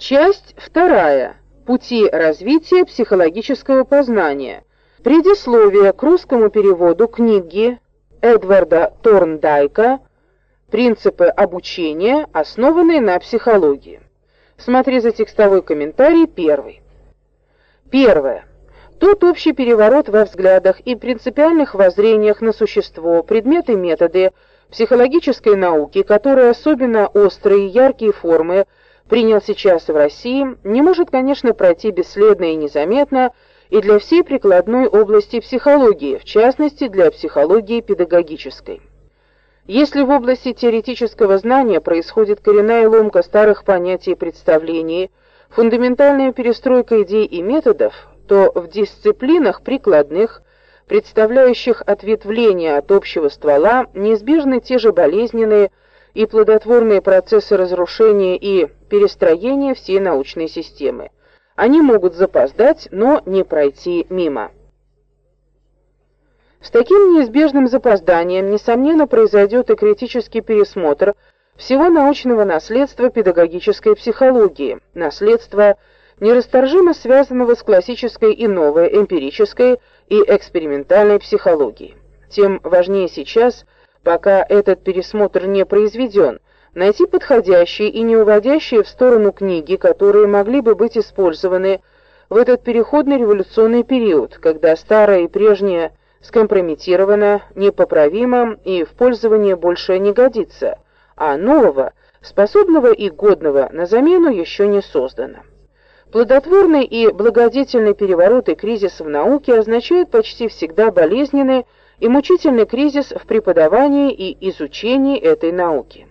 Часть вторая. Пути развития психологического познания. Предисловие к русскому переводу книги Эдварда Торндайка Принципы обучения, основанные на психологии. Смотри за текстовой комментарий первый. Первое. Тот общий переворот во взглядах и принципиальных воззрениях на существо, предметы и методы психологической науки, который особенно острые и яркие формы принял сейчас в России, не может, конечно, пройти бесследно и незаметно и для всей прикладной области психологии, в частности, для психологии педагогической. Если в области теоретического знания происходит коренная ломка старых понятий и представлений, фундаментальная перестройка идей и методов, то в дисциплинах прикладных, представляющих ответвление от общего ствола, неизбежны те же болезненные и плодотворные процессы разрушения и перестроения всей научной системы. Они могут запоздать, но не пройти мимо. С таким неизбежным запозданием, несомненно, произойдет и критический пересмотр всего научного наследства педагогической психологии, наследства нерасторжимо связанного с классической и новой эмпирической и экспериментальной психологией. Тем важнее сейчас, пока этот пересмотр не произведен, найти подходящие и не уводящие в сторону книги, которые могли бы быть использованы в этот переходный революционный период, когда старое и прежнее скомпрометировано, непоправимо и в пользование больше не годится, а нового, способного и годного на замену еще не создано. Плодотворный и благодетельный переворот и кризис в науке означают почти всегда болезненный и мучительный кризис в преподавании и изучении этой науки.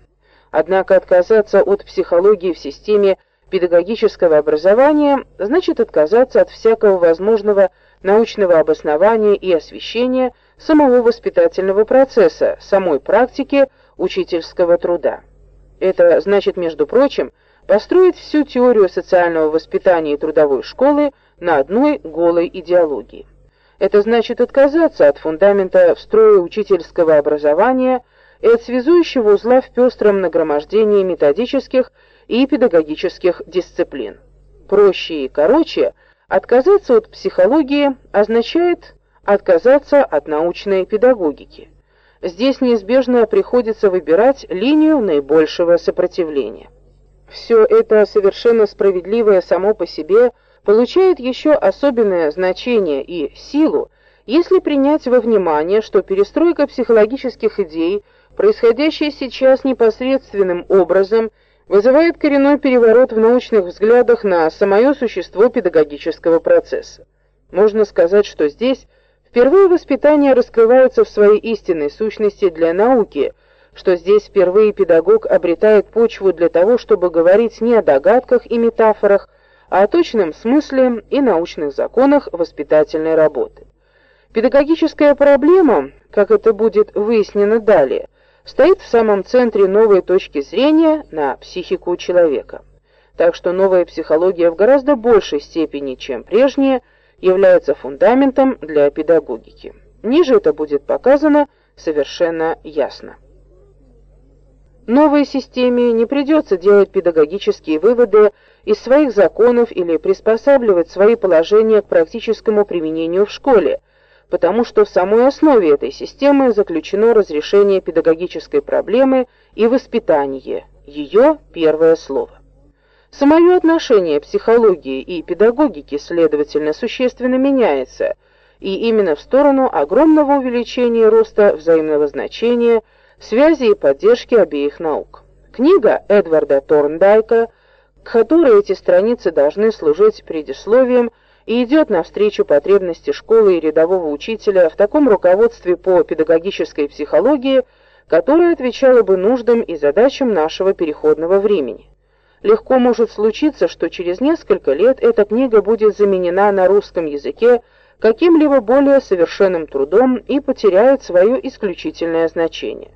Однако отказаться от психологии в системе педагогического образования значит отказаться от всякого возможного научного обоснования и освещения самого воспитательного процесса, самой практики учительского труда. Это значит, между прочим, построить всю теорию социального воспитания и трудовой школы на одной голой идеологии. Это значит отказаться от фундамента в строе учительского образования и от связующего узла в пестром нагромождении методических и педагогических дисциплин. Проще и короче – Отказаться от психологии означает отказаться от научной педагогики. Здесь неизбежно приходится выбирать линию наибольшего сопротивления. Все это совершенно справедливое само по себе получает еще особенное значение и силу, если принять во внимание, что перестройка психологических идей, происходящая сейчас непосредственным образом, вызывает коренной переворот в научных взглядах на самое существо педагогического процесса. Можно сказать, что здесь впервые воспитание раскрывается в своей истинной сущности для науки, что здесь впервые педагог обретает почву для того, чтобы говорить не о догадках и метафорах, о точном смысле и научных законах воспитательной работы. Педагогическая проблема, как это будет выяснено далее, стоит в самом центре новой точки зрения на психику человека. Так что новая психология в гораздо большей степени, чем прежняя, является фундаментом для педагогики. Ниже это будет показано совершенно ясно. Новой системе не придется делать педагогические выводы из своих законов или приспосабливать свои положения к практическому применению в школе, потому что в самой основе этой системы заключено разрешение педагогической проблемы и воспитание, ее первое слово. Самое отношение психологии и педагогики, следовательно, существенно меняется, и именно в сторону огромного увеличения роста взаимного значения, связи и поддержки обеих наук. Книга Эдварда Торндайка, к которой эти страницы должны служить предисловием, и идет навстречу потребности школы и рядового учителя в таком руководстве по педагогической психологии, которое отвечало бы нуждам и задачам нашего переходного времени. Легко может случиться, что через несколько лет эта книга будет заменена на русском языке каким-либо более совершенным трудом и потеряет свое исключительное значение.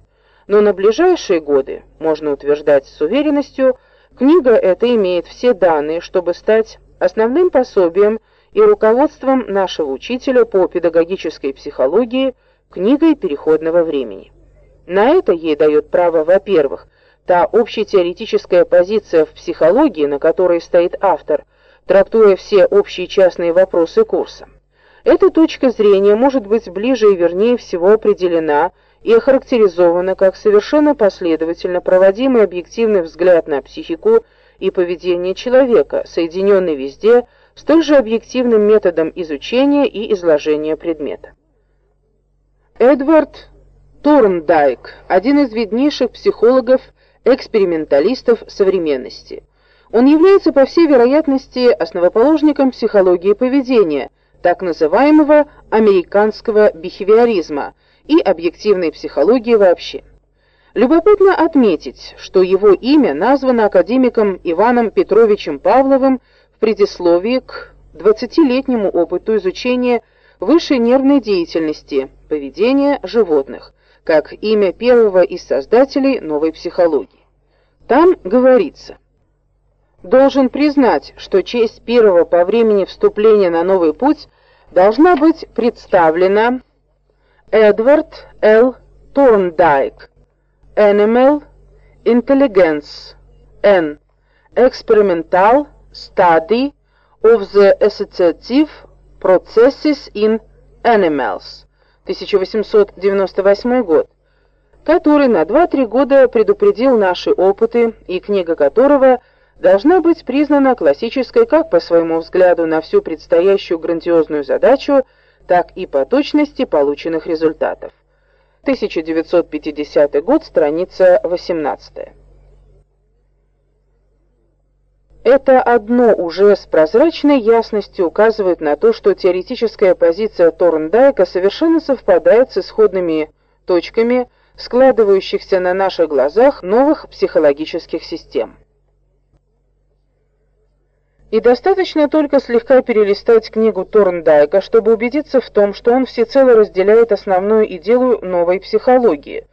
Но на ближайшие годы, можно утверждать с уверенностью, книга эта имеет все данные, чтобы стать основным пособием и руководством нашего учителя по педагогической психологии книгой переходного времени. На это ей дает право, во-первых, та общетеоретическая позиция в психологии, на которой стоит автор, трактуя все общие частные вопросы курса. Эта точка зрения может быть ближе и вернее всего определена и охарактеризована как совершенно последовательно проводимый объективный взгляд на психику и поведение человека, соединенный везде столь же объективным методом изучения и изложения предмета. Эдвард Торндайк, один из виднейших психологов-эксперименталистов современности. Он является, по всей вероятности, основоположником психологии поведения, так называемого американского бихевиоризма и объективной психологии вообще. Любопытно отметить, что его имя названо академиком Иваном Петровичем Павловым в предисловии к 20-летнему опыту изучения высшей нервной деятельности, поведения животных, как имя первого из создателей новой психологии. Там говорится: Должен признать, что честь первого по времени вступления на новый путь должна быть представлена Эдвард Л. Торндайк Animal Intelligence N. Experimental Study of the Associative Processes in Animals 1898 год, который на 2-3 года предупредил наши опыты и книга которого должна быть признана классической как по своему взгляду на всю предстоящую грандиозную задачу, так и по точности полученных результатов. 1950 год, страница 18. Это одно уже с прозрачной ясностью указывает на то, что теоретическая позиция Торндайка совершенно совпадает с исходными точками складывающихся на наших глазах новых психологических систем. И достаточно только слегка перелистать книгу Торндайка, чтобы убедиться в том, что он всецело разделяет основную идею новой психологии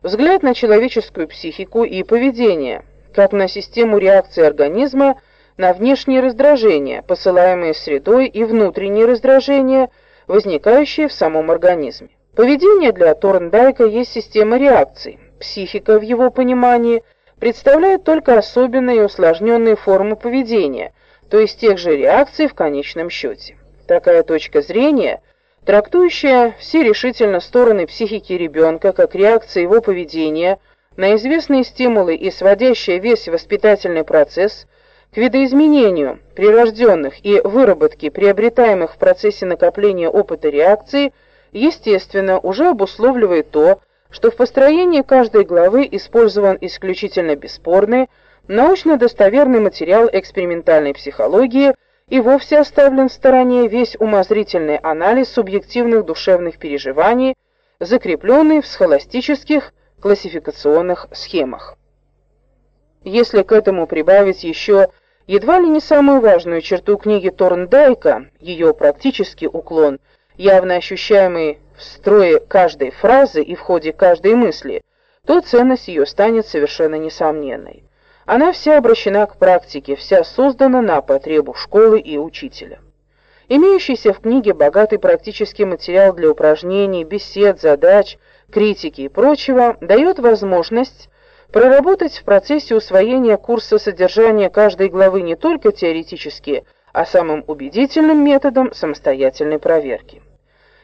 взгляд на человеческую психику и поведение, как на систему реакции организма на внешние раздражения, посылаемые средой, и внутренние раздражения, возникающие в самом организме. Поведение для Торндайка есть система реакций. Психика в его понимании представляет только особенные и усложненные формы поведения – то есть тех же реакций в конечном счете. Такая точка зрения, трактующая все решительно стороны психики ребенка как реакции его поведения на известные стимулы и сводящая весь воспитательный процесс к видоизменению прирожденных и выработке приобретаемых в процессе накопления опыта реакций, естественно, уже обусловливает то, что в построении каждой главы использован исключительно бесспорный, научно достоверный материал экспериментальной психологии и вовсе оставлен в стороне весь умозрительный анализ субъективных душевных переживаний, закрепленный в схоластических классификационных схемах. Если к этому прибавить еще едва ли не самую важную черту книги Торндайка, ее практический уклон, явно ощущаемый в строе каждой фразы и в ходе каждой мысли, то ценность ее станет совершенно несомненной. Она вся обращена к практике, вся создана на потребу школы и учителя. Имеющийся в книге богатый практический материал для упражнений, бесед, задач, критики и прочего дает возможность проработать в процессе усвоения курса содержания каждой главы не только теоретически, а самым убедительным методом самостоятельной проверки.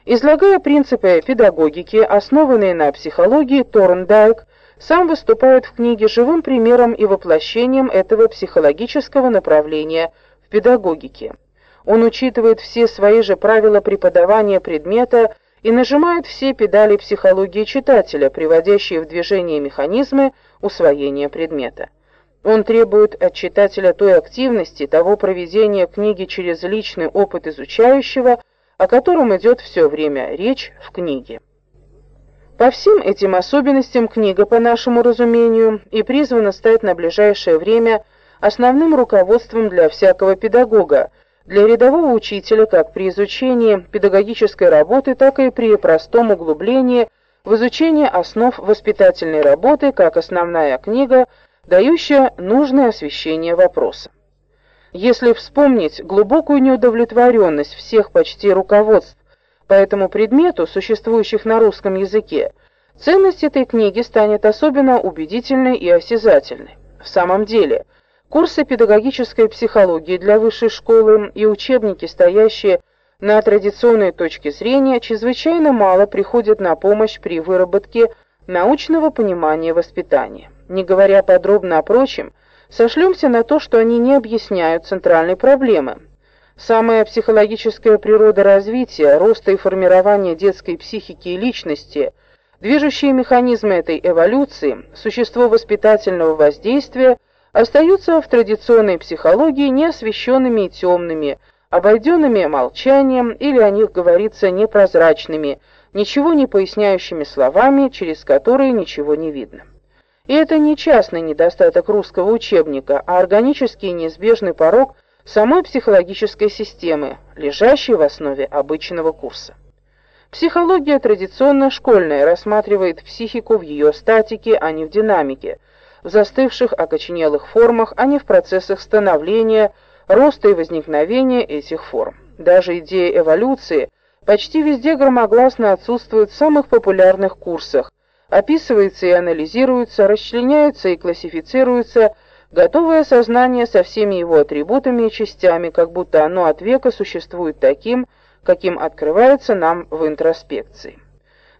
Излагая принципы педагогики, основанные на психологии, Торндайк сам выступает в книге живым примером и воплощением этого психологического направления в педагогике. Он учитывает все свои же правила преподавания предмета и нажимает все педали психологии читателя, приводящие в движение механизмы усвоения предмета. Он требует от читателя той активности, того проведения книги через личный опыт изучающего, о котором идет все время речь в книге. По всем этим особенностям книга, по нашему разумению, и призвана стать на ближайшее время основным руководством для всякого педагога, для рядового учителя как при изучении педагогической работы, так и при простом углублении в изучение основ воспитательной работы как основная книга, дающая нужное освещение вопроса. Если вспомнить глубокую неудовлетворенность всех почти руководств по этому предмету, существующих на русском языке, Ценность этой книги станет особенно убедительной и осязательной. В самом деле, курсы педагогической психологии для высшей школы и учебники, стоящие на традиционной точке зрения, чрезвычайно мало приходят на помощь при выработке научного понимания воспитания. Не говоря подробно о прочем, сошлемся на то, что они не объясняют центральной проблемы. Самая психологическая природа развития, роста и формирования детской психики и личности, движущие механизмы этой эволюции, существо воспитательного воздействия остаются в традиционной психологии неосвещенными и темными, обойденными молчанием или о них говорится непрозрачными, ничего не поясняющими словами, через которые ничего не видно. И это не частный недостаток русского учебника, а органический и неизбежный порог самой психологической системы, лежащей в основе обычного курса. Психология традиционно школьная рассматривает психику в ее статике, а не в динамике, в застывших окоченелых формах, а не в процессах становления, роста и возникновения этих форм. Даже идея эволюции почти везде громогласно отсутствует в самых популярных курсах, описывается и анализируется, расчленяется и классифицируется готовое сознание со всеми его атрибутами и частями, как будто оно от века существует таким, каким открывается нам в интроспекции.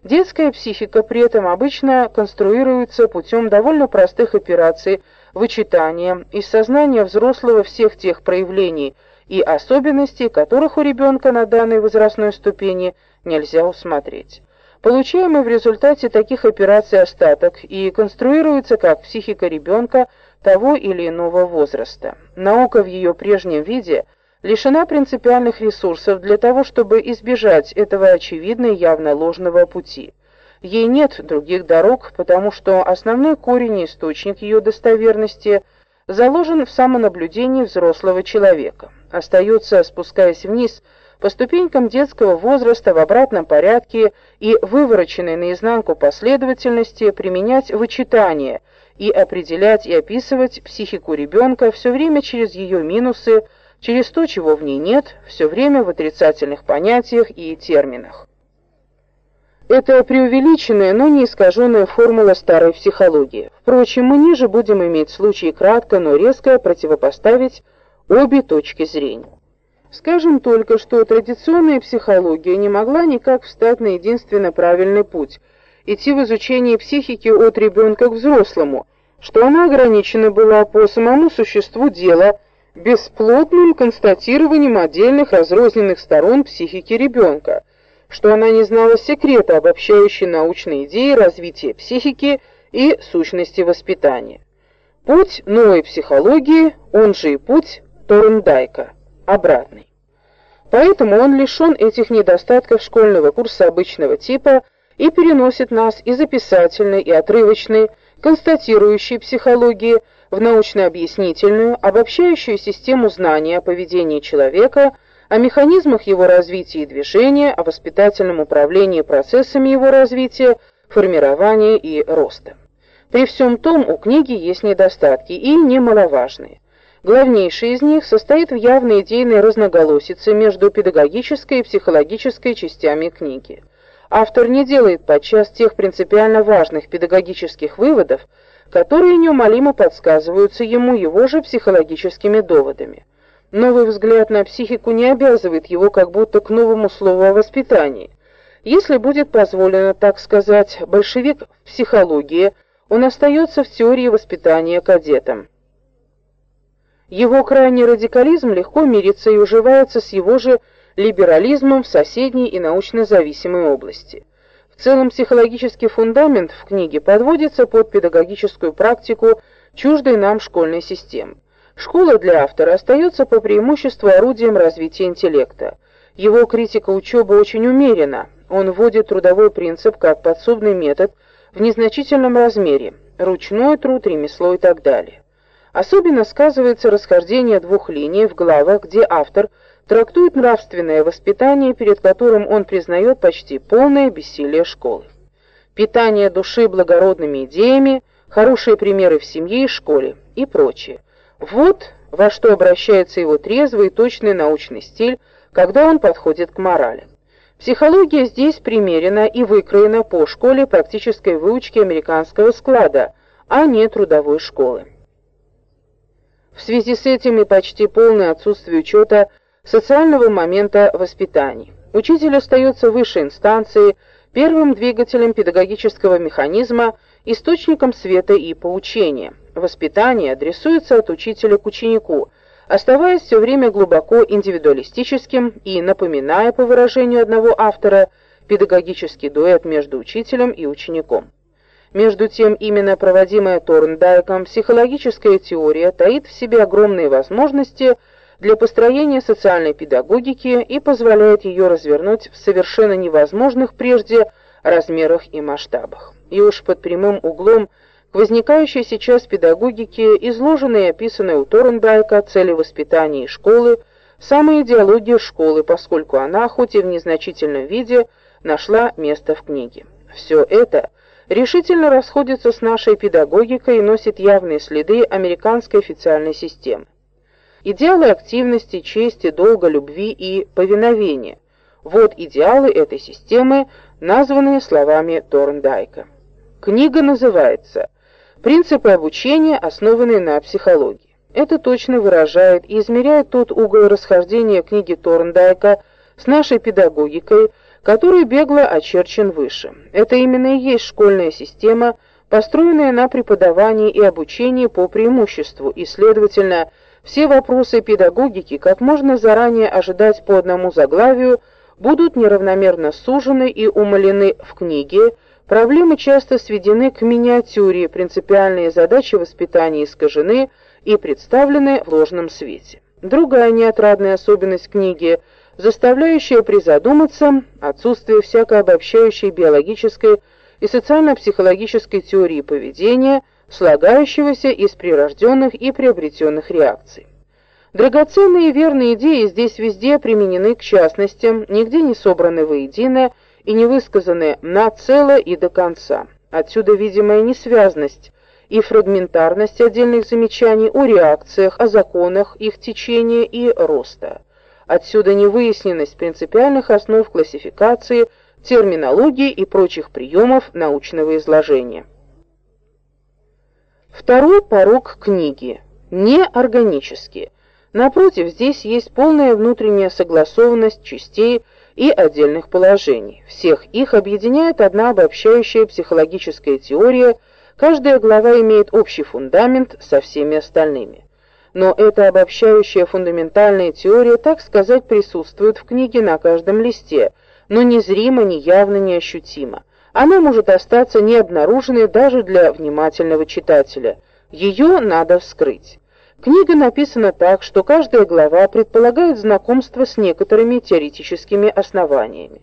Детская психика при этом обычно конструируется путем довольно простых операций вычитания из сознания взрослого всех тех проявлений и особенностей, которых у ребенка на данной возрастной ступени нельзя усмотреть. Получаемый в результате таких операций остаток и конструируется как психика ребенка того или иного возраста. Наука в ее прежнем виде лишена принципиальных ресурсов для того, чтобы избежать этого очевидно и явно ложного пути. Ей нет других дорог, потому что основной корень и источник ее достоверности заложен в самонаблюдении взрослого человека. Остается, спускаясь вниз по ступенькам детского возраста в обратном порядке и вывороченной наизнанку последовательности применять вычитание и определять и описывать психику ребенка все время через ее минусы, через то, чего в ней нет, все время в отрицательных понятиях и терминах. Это преувеличенная, но не искаженная формула старой психологии. Впрочем, мы ниже будем иметь случай кратко, но резко противопоставить обе точки зрения. Скажем только, что традиционная психология не могла никак встать на единственно правильный путь идти в изучение психики от ребенка к взрослому, что она ограничена была по самому существу дела бесплотным констатированием отдельных разрозненных сторон психики ребенка, что она не знала секрета, обобщающей научные идеи развития психики и сущности воспитания. Путь новой психологии, он же и путь Торндайка, обратный. Поэтому он лишен этих недостатков школьного курса обычного типа и переносит нас из описательной и отрывочной, констатирующей психологии в научно-объяснительную, обобщающую систему знания о поведении человека, о механизмах его развития и движения, о воспитательном управлении процессами его развития, формирования и роста. При всем том у книги есть недостатки и немаловажные. Главнейший из них состоит в явной идейной разноголосице между педагогической и психологической частями книги. Автор не делает подчас тех принципиально важных педагогических выводов, которые неумолимо подсказываются ему его же психологическими доводами. Новый взгляд на психику не обязывает его как будто к новому слову о воспитании. Если будет позволено так сказать, большевик в психологии, он остается в теории воспитания кадетом. Его крайний радикализм легко мирится и уживается с его же либерализмом в соседней и научно зависимой области. В целом психологический фундамент в книге подводится под педагогическую практику чуждой нам школьной системы. Школа для автора остается по преимуществу орудием развития интеллекта. Его критика учебы очень умерена. Он вводит трудовой принцип как подсобный метод в незначительном размере, ручной труд, ремесло и так далее. Особенно сказывается расхождение двух линий в главах, где автор – трактует нравственное воспитание, перед которым он признает почти полное бессилие школы. Питание души благородными идеями, хорошие примеры в семье и школе и прочее. Вот во что обращается его трезвый и точный научный стиль, когда он подходит к морали. Психология здесь примерена и выкроена по школе практической выучки американского склада, а не трудовой школы. В связи с этим и почти полное отсутствие учета социального момента воспитания. Учитель остается высшей инстанцией, первым двигателем педагогического механизма, источником света и поучения. Воспитание адресуется от учителя к ученику – оставаясь все время глубоко индивидуалистическим и напоминая, по выражению одного автора, педагогический дуэт между учителем и учеником. Между тем, именно проводимая Торндайком психологическая теория таит в себе огромные возможности для построения социальной педагогики и позволяет ее развернуть в совершенно невозможных прежде размерах и масштабах. И уж под прямым углом – к возникающей сейчас педагогике, изложенной и описанной у Торндайка цели воспитания и школы, самая идеология школы, поскольку она, хоть и в незначительном виде, нашла место в книге. Все это решительно расходится с нашей педагогикой и носит явные следы американской официальной системы. Идеалы активности, чести, долга, любви и повиновения. Вот идеалы этой системы, названные словами Торндайка. Книга называется Принципы обучения, основанные на психологии. Это точно выражает и измеряет тот угол расхождения книги Торндайка с нашей педагогикой, который бегло очерчен выше. Это именно и есть школьная система, построенная на преподавании и обучении по преимуществу, и, следовательно, все вопросы педагогики, как можно заранее ожидать по одному заглавию, будут неравномерно сужены и умалены в книге, Проблемы часто сведены к миниатюре, принципиальные задачи воспитания искажены и представлены в ложном свете. Другая неотрадная особенность книги, заставляющая призадуматься, отсутствие всякой обобщающей биологической и социально-психологической теории поведения, слагающегося из прирожденных и приобретенных реакций. Драгоценные и верные идеи здесь везде применены к частностям, нигде не собраны воедино и не высказаны нацело и до конца. Отсюда видимая несвязность и фрагментарность отдельных замечаний о реакциях, о законах их течения и роста. Отсюда невыясненность принципиальных основ классификации, терминологии и прочих приемов научного изложения. Второй порог книги неорганический. Напротив, здесь есть полная внутренняя согласованность частей и отдельных положений. Всех их объединяет одна обобщающая психологическая теория, каждая глава имеет общий фундамент со всеми остальными. Но эта обобщающая фундаментальная теория, так сказать, присутствует в книге на каждом листе, но незримо, неявно, неощутимо. Она может остаться необнаруженной даже для внимательного читателя. Ее надо вскрыть. Книга написана так, что каждая глава предполагает знакомство с некоторыми теоретическими основаниями.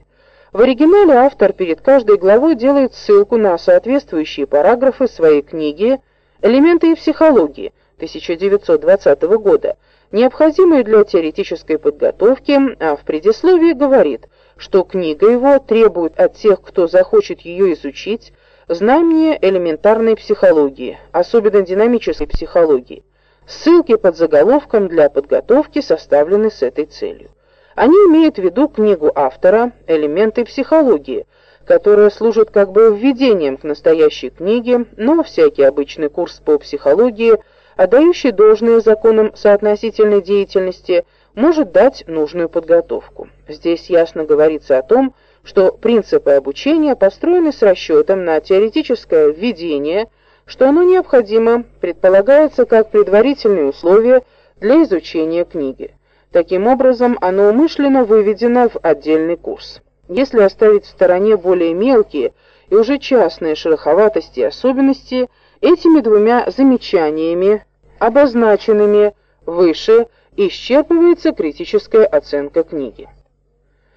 В оригинале автор перед каждой главой делает ссылку на соответствующие параграфы своей книги «Элементы психологии» 1920 года, необходимые для теоретической подготовки, а в предисловии говорит, что книга его требует от тех, кто захочет ее изучить, знания элементарной психологии, особенно динамической психологии. Ссылки под заголовком для подготовки составлены с этой целью. Они имеют в виду книгу автора «Элементы психологии», которая служит как бы введением к настоящей книге, но всякий обычный курс по психологии, отдающий должное законам соотносительной деятельности, может дать нужную подготовку. Здесь ясно говорится о том, что принципы обучения построены с расчетом на теоретическое введение – что оно необходимо, предполагается как предварительные условия для изучения книги. Таким образом, оно умышленно выведено в отдельный курс. Если оставить в стороне более мелкие и уже частные шероховатости и особенности, этими двумя замечаниями, обозначенными выше, исчерпывается критическая оценка книги.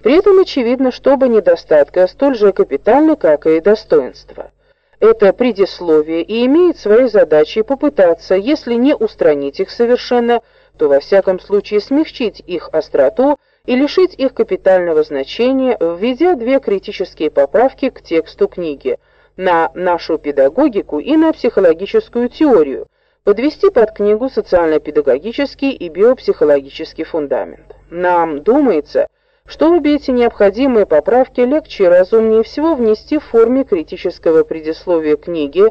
При этом очевидно, что оба недостатка столь же капитальны, как и достоинства это предисловие и имеет своей задачей попытаться, если не устранить их совершенно, то во всяком случае смягчить их остроту и лишить их капитального значения, введя две критические поправки к тексту книги на нашу педагогику и на психологическую теорию, подвести под книгу социально-педагогический и биопсихологический фундамент. Нам думается, что обе эти необходимые поправки легче и разумнее всего внести в форме критического предисловия книги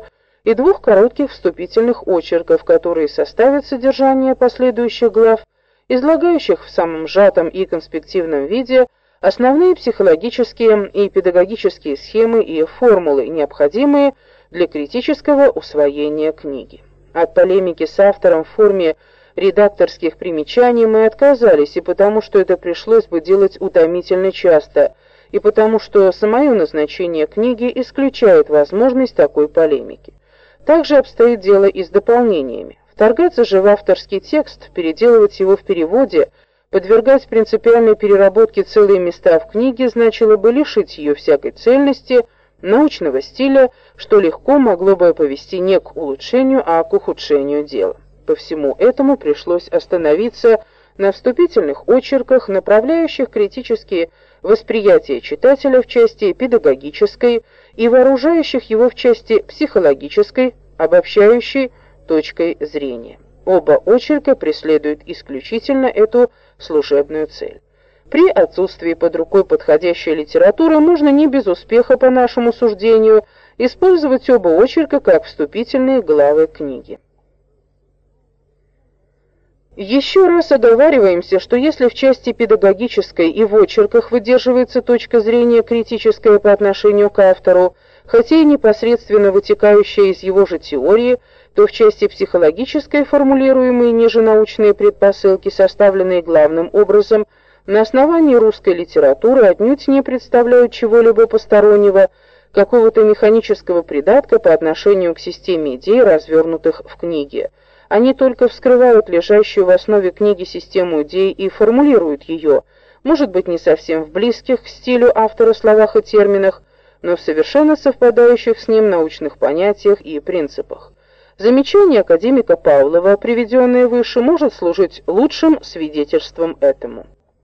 и двух коротких вступительных очерков, которые составят содержание последующих глав, излагающих в самом сжатом и конспективном виде основные психологические и педагогические схемы и формулы, необходимые для критического усвоения книги. От полемики с автором в форме редакторских примечаний мы отказались и потому, что это пришлось бы делать утомительно часто, и потому, что самое назначение книги исключает возможность такой полемики. Также обстоит дело и с дополнениями. Вторгаться же в авторский текст, переделывать его в переводе, подвергать принципиальной переработке целые места в книге значило бы лишить ее всякой цельности, научного стиля, что легко могло бы повести не к улучшению, а к ухудшению дела. По всему этому пришлось остановиться на вступительных очерках, направляющих критические восприятия читателя в части педагогической и вооружающих его в части психологической, обобщающей точкой зрения. Оба очерка преследуют исключительно эту служебную цель. При отсутствии под рукой подходящей литературы можно не без успеха, по нашему суждению, использовать оба очерка как вступительные главы книги. Еще раз оговариваемся, что если в части педагогической и в очерках выдерживается точка зрения критическая по отношению к автору, хотя и непосредственно вытекающая из его же теории, то в части психологической формулируемые ниже научные предпосылки, составленные главным образом на основании русской литературы, отнюдь не представляют чего-либо постороннего, какого-то механического придатка по отношению к системе идей, развернутых в книге. Они только вскрывают лежащую в основе книги систему идей и формулируют ее, может быть, не совсем в близких к стилю автора словах и терминах, но в совершенно совпадающих с ним научных понятиях и принципах. Замечание академика Павлова, приведенное выше, может служить лучшим свидетельством этому.